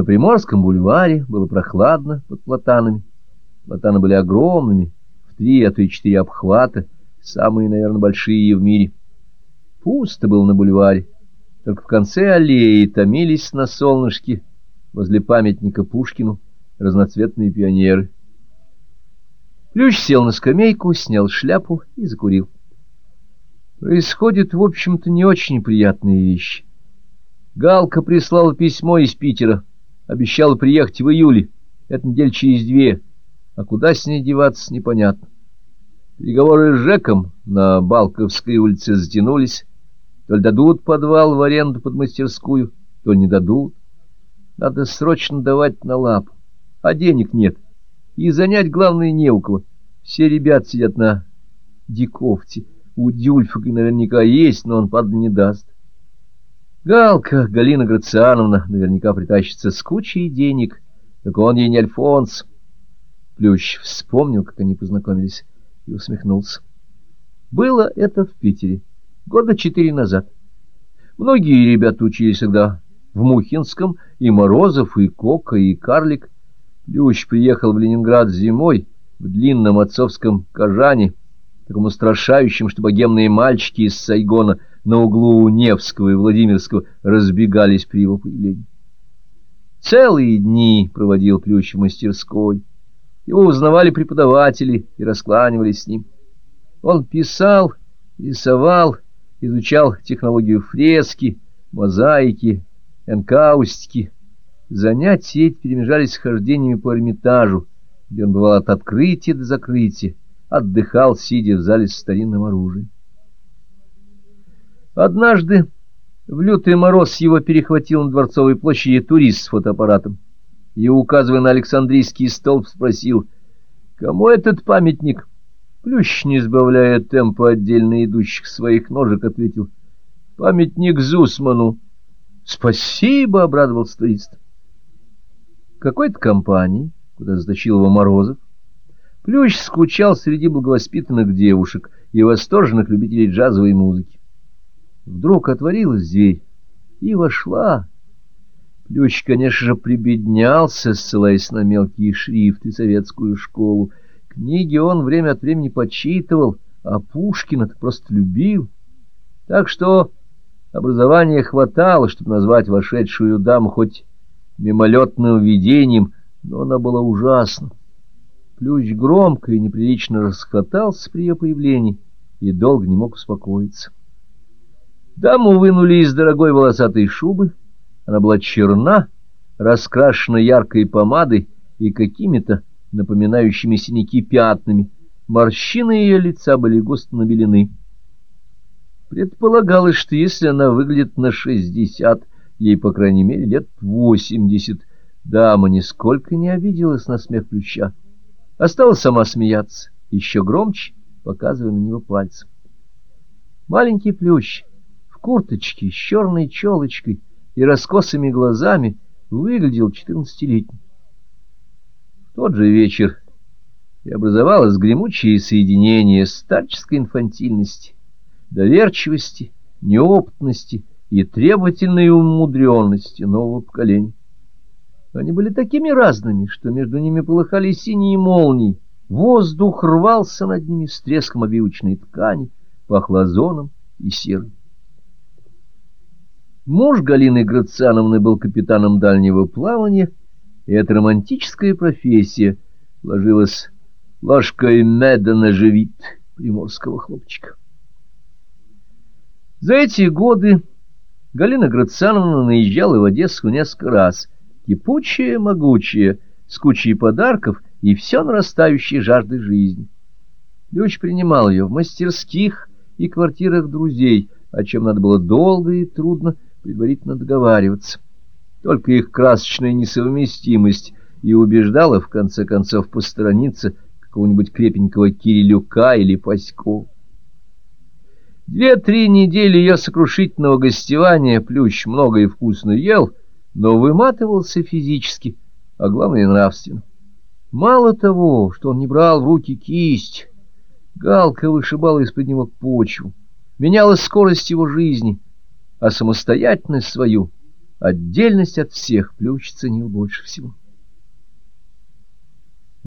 На Приморском бульваре было прохладно под платанами. Платаны были огромными, в три, а то и четыре обхвата, самые, наверное, большие в мире. Пусто было на бульваре, только в конце аллеи томились на солнышке возле памятника Пушкину разноцветные пионеры. Плющ сел на скамейку, снял шляпу и закурил. Происходят, в общем-то, не очень приятные вещи. Галка прислала письмо из Питера, обещала приехать в июле, это недель через две, а куда с ней деваться, непонятно. Переговоры с Жеком на Балковской улице затянулись, то ли дадут подвал в аренду под мастерскую, то не дадут. Надо срочно давать на лапу, а денег нет. И занять, главное, не у кого. Все ребят сидят на диковте. У Дюльфика наверняка есть, но он, падать не даст. Галка, Галина Грациановна, наверняка притащится с кучей денег, так он ей не Альфонс. Плющ вспомнил, как они познакомились, и усмехнулся. Было это в Питере года четыре назад. Многие ребята учились тогда в Мухинском, и Морозов, и Кока, и Карлик. Плющ приехал в Ленинград зимой в длинном отцовском кожане, таком устрашающем, что богемные мальчики из Сайгона на углу Невского и Владимирского разбегались при его появлении. Целые дни проводил Плющ в мастерской. Его узнавали преподаватели и раскланивались с ним. Он писал, рисовал, изучал технологию фрески, мозаики, энкаустики. Занятия эти перемежались с хождениями по Эрмитажу, где он бывал от открытия до закрытия, отдыхал, сидя в зале с старинным оружием. Однажды в лютый мороз его перехватил на Дворцовой площади турист с фотоаппаратом и, указывая на Александрийский столб, спросил, «Кому этот памятник?» Плющ, не сбавляя темпа отдельно идущих своих ножек, ответил. — Памятник Зусману. — Спасибо, — обрадовался турист. Какой-то компании, куда затащил его Морозов, Плющ скучал среди благовоспитанных девушек и восторженных любителей джазовой музыки. Вдруг отворилась дверь и вошла. Плющ, конечно же, прибеднялся, ссылаясь на мелкие шрифты советскую школу, Книги он время от времени почитывал, а Пушкина-то просто любил. Так что образования хватало, чтобы назвать вошедшую даму хоть мимолетным видением, но она была ужасна. Плющ громко и неприлично расхватался при ее появлении и долго не мог успокоиться. Даму вынули из дорогой волосатой шубы. Она была черна, раскрашена яркой помадой и какими-то напоминающими синяки пятнами. Морщины ее лица были густо набелены. Предполагалось, что если она выглядит на шестьдесят, ей, по крайней мере, лет восемьдесят. Дама нисколько не обиделась на смех плюща. Осталась сама смеяться, еще громче, показывая на него пальцем. Маленький плющ курточке с черной челочкой и раскосыми глазами выглядел четырнадцатилетним тот же вечер и образовалось гремучее соединение старческой инфантильности, доверчивости, неопытности и требовательной умудренности нового поколения. Они были такими разными, что между ними полыхали синие молнии, воздух рвался над ними с треском обивочной ткани, пахло озоном и серым. Муж Галины Грациановны был капитаном дальнего плавания, и эта романтическая профессия ложилась ложкой меда на живит приморского хлопчика. За эти годы Галина Грациановна наезжала в Одессу несколько раз, кипучая, могучая, с кучей подарков и все нарастающей жаждой жизни. Лёч принимал ее в мастерских и квартирах друзей, о чем надо было долго и трудно предварительно договариваться. Только их красочная несовместимость и убеждала, в конце концов, посторониться какого-нибудь крепенького Кирилюка или Паську. Две-три недели ее сокрушительного гостевания Плющ много и вкусно ел, но выматывался физически, а главное нравственно. Мало того, что он не брал в руки кисть, галка вышибала из-под него почву, меняла скорость его жизни, а самостоятельность свою — Отдельность от всех Плющ ценил больше всего.